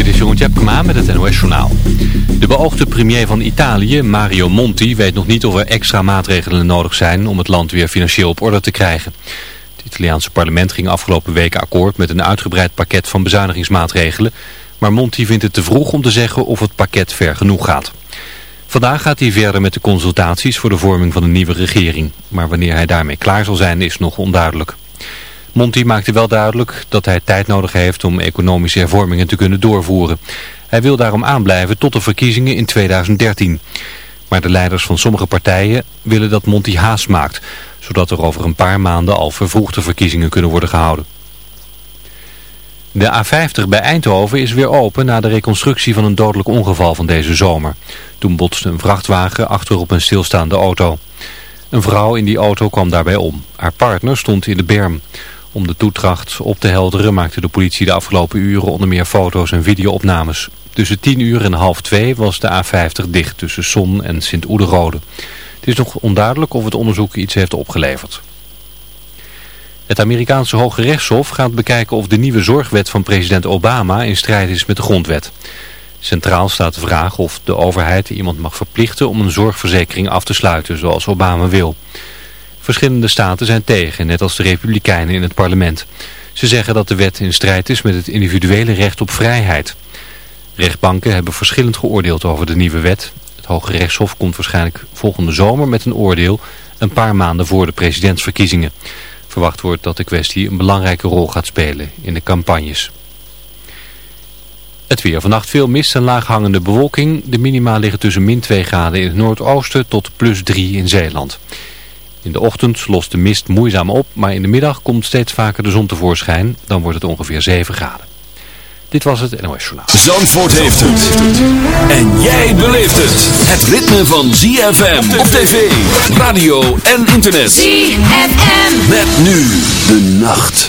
Dit is Jeroen Tjepkema met het NOS Journaal. De beoogde premier van Italië, Mario Monti, weet nog niet of er extra maatregelen nodig zijn om het land weer financieel op orde te krijgen. Het Italiaanse parlement ging afgelopen week akkoord met een uitgebreid pakket van bezuinigingsmaatregelen. Maar Monti vindt het te vroeg om te zeggen of het pakket ver genoeg gaat. Vandaag gaat hij verder met de consultaties voor de vorming van een nieuwe regering. Maar wanneer hij daarmee klaar zal zijn is nog onduidelijk. Monti maakte wel duidelijk dat hij tijd nodig heeft om economische hervormingen te kunnen doorvoeren. Hij wil daarom aanblijven tot de verkiezingen in 2013. Maar de leiders van sommige partijen willen dat Monti haast maakt, zodat er over een paar maanden al vervroegde verkiezingen kunnen worden gehouden. De A50 bij Eindhoven is weer open na de reconstructie van een dodelijk ongeval van deze zomer. Toen botste een vrachtwagen achter op een stilstaande auto. Een vrouw in die auto kwam daarbij om. Haar partner stond in de berm. Om de toetracht op te helderen maakte de politie de afgelopen uren onder meer foto's en videoopnames. Tussen 10 uur en half 2 was de A50 dicht tussen Son en Sint-Oederode. Het is nog onduidelijk of het onderzoek iets heeft opgeleverd. Het Amerikaanse Hoge Rechtshof gaat bekijken of de nieuwe zorgwet van president Obama in strijd is met de grondwet. Centraal staat de vraag of de overheid iemand mag verplichten om een zorgverzekering af te sluiten zoals Obama wil. Verschillende staten zijn tegen, net als de republikeinen in het parlement. Ze zeggen dat de wet in strijd is met het individuele recht op vrijheid. Rechtbanken hebben verschillend geoordeeld over de nieuwe wet. Het Hoge Rechtshof komt waarschijnlijk volgende zomer met een oordeel, een paar maanden voor de presidentsverkiezingen. Verwacht wordt dat de kwestie een belangrijke rol gaat spelen in de campagnes. Het weer. Vannacht veel mist en laaghangende bewolking. De minima liggen tussen min 2 graden in het noordoosten tot plus 3 in Zeeland. In de ochtend lost de mist moeizaam op, maar in de middag komt steeds vaker de zon tevoorschijn. Dan wordt het ongeveer 7 graden. Dit was het NOS Journaal. Zandvoort heeft het. En jij beleeft het. Het ritme van ZFM op tv, radio en internet. ZFM. Met nu de nacht.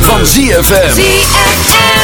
Van ZFM. Time's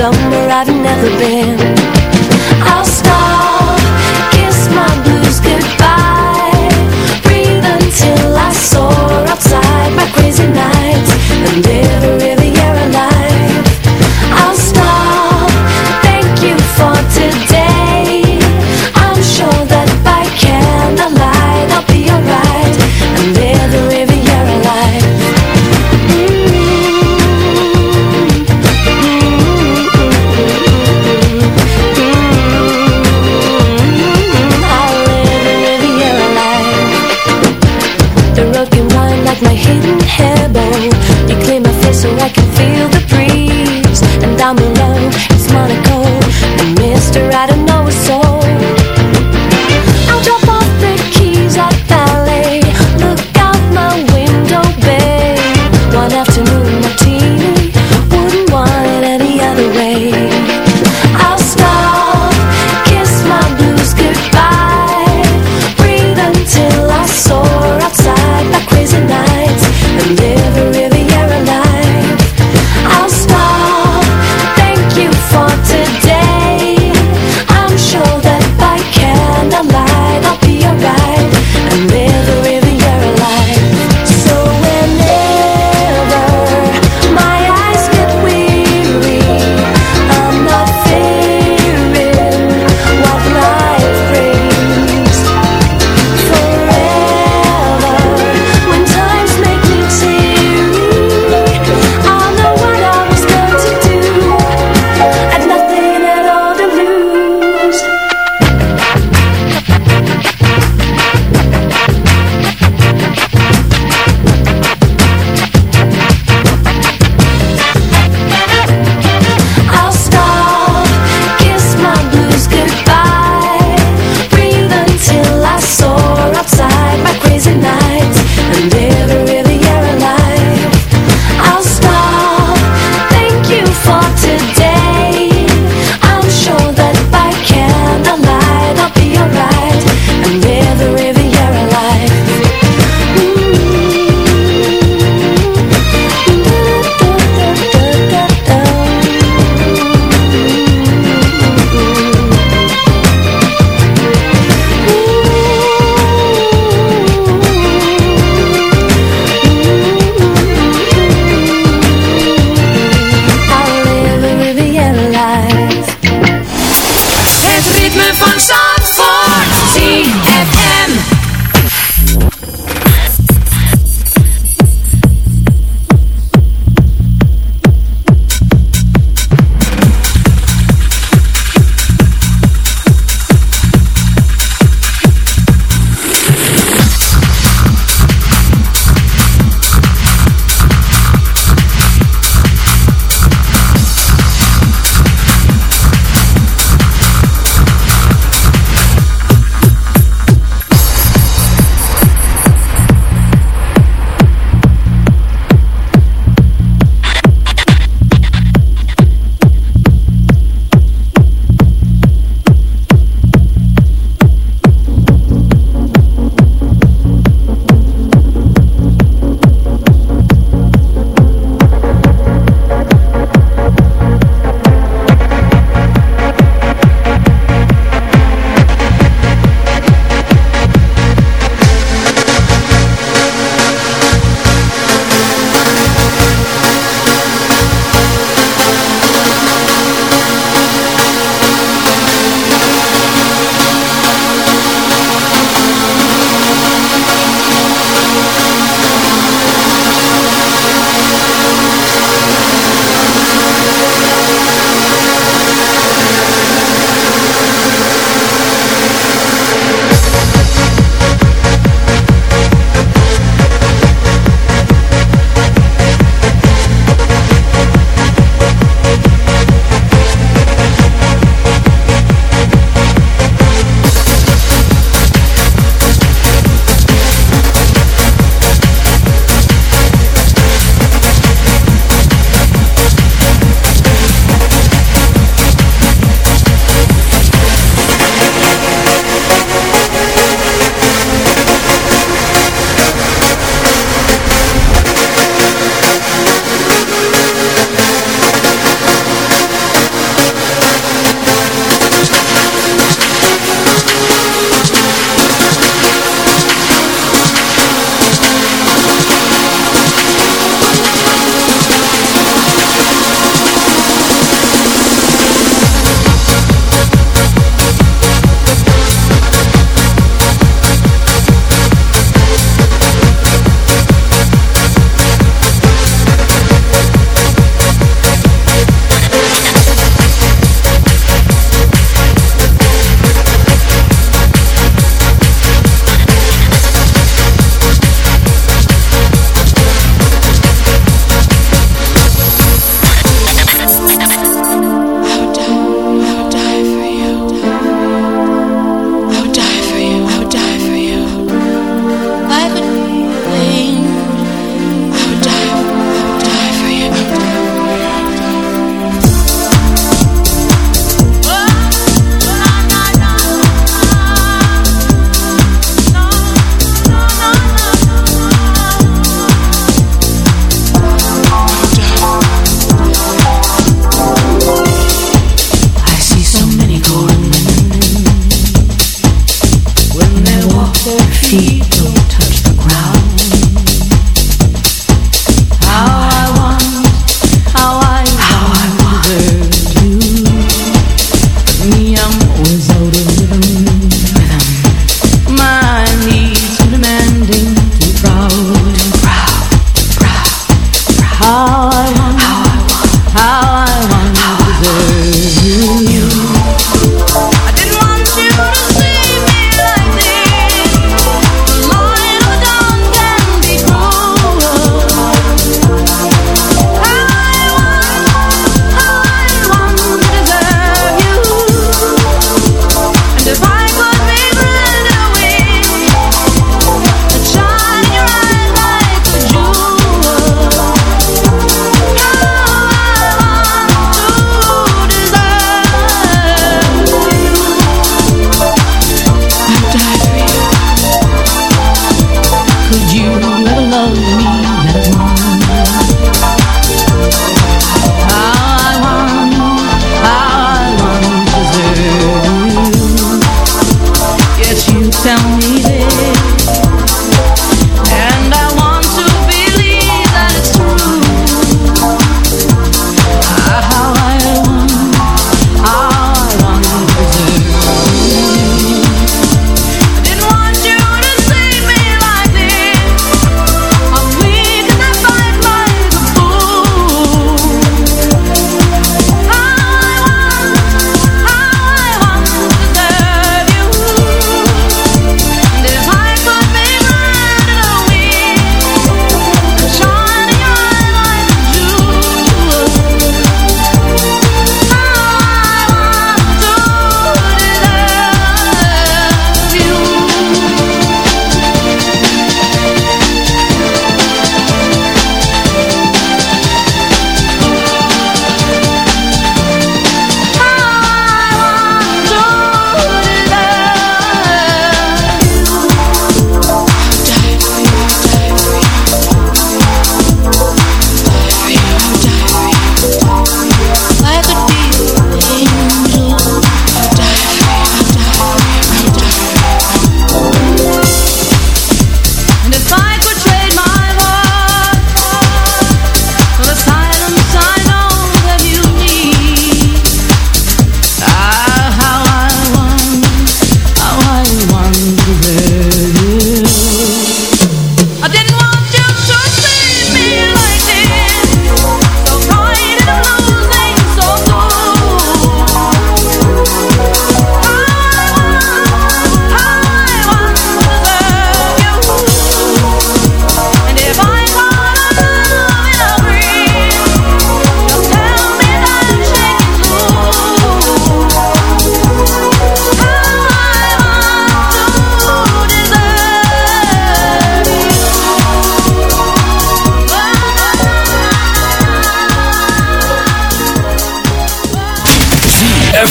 somewhere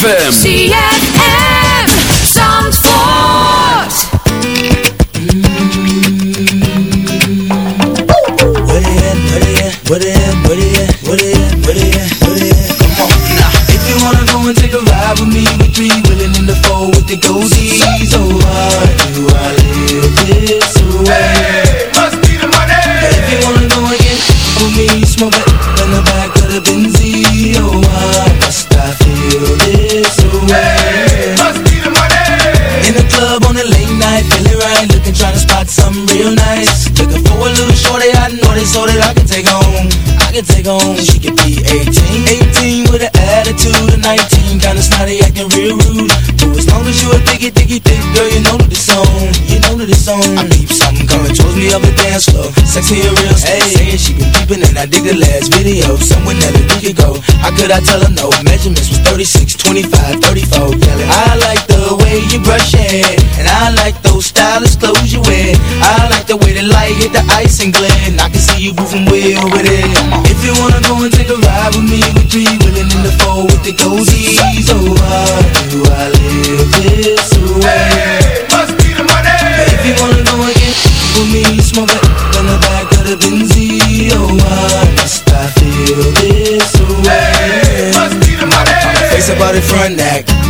ZFM. ZFM Zandvoort. Where they at, where they at, I tell her no? Measurements was 36, 25, 34. Yelling, I like the way you brush hair, and I like those stylish clothes you wear. I like the way the light hit the ice and glare,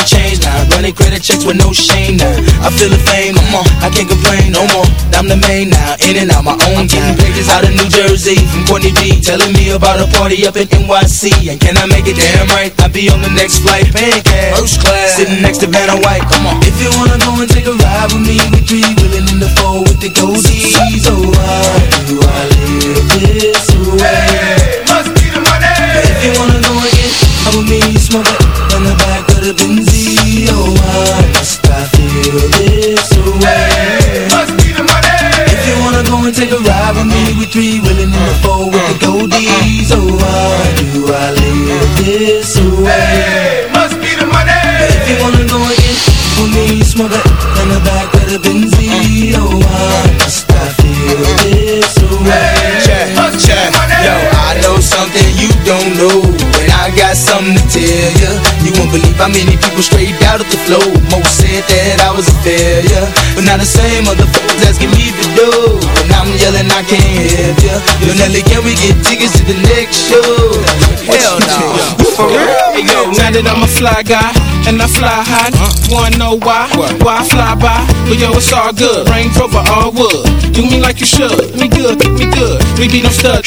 the change now. Running credit checks with no shame now. I feel the fame, come on, I can't complain no more. I'm the main now, in and out my own game. Pages out of New Jersey from Courtney B, telling me about a party up in NYC. And can I make it damn right? I'll be on the next flight, paying cash, first class, sitting next to Vanna White. Come on, if you wanna go and take a ride with me, we three willing in the four with the goldies. Oh, uh. why do I live this way? Must be the money. If you wanna go and get with me, smoke it in the back take a ride with me, we three willing in the four with the goldies. Oh, why do I live this way? Must be the money. If you wanna and get with me, smoke it in the back of the Benzie. Oh, why must I feel this way? Check. Yo, I know something you don't know, I got something to tell ya. You won't believe how many people straight out of the flow. Most said that I was a failure, but now the same motherfuckers asking me to do. And I'm yelling, I can't help ya. Yo, Nelly, can we get tickets to the next show? Hell no. For real? Hey, yo, now that I'm a fly guy and I fly high, uh-huh. wanna know why? Why I fly by? But yo, it's all good. Range Rover, all wood. Do me like you should. Me good, me good. We be no stud.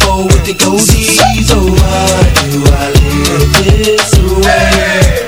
four with the goldies. Oh, why do I live this way?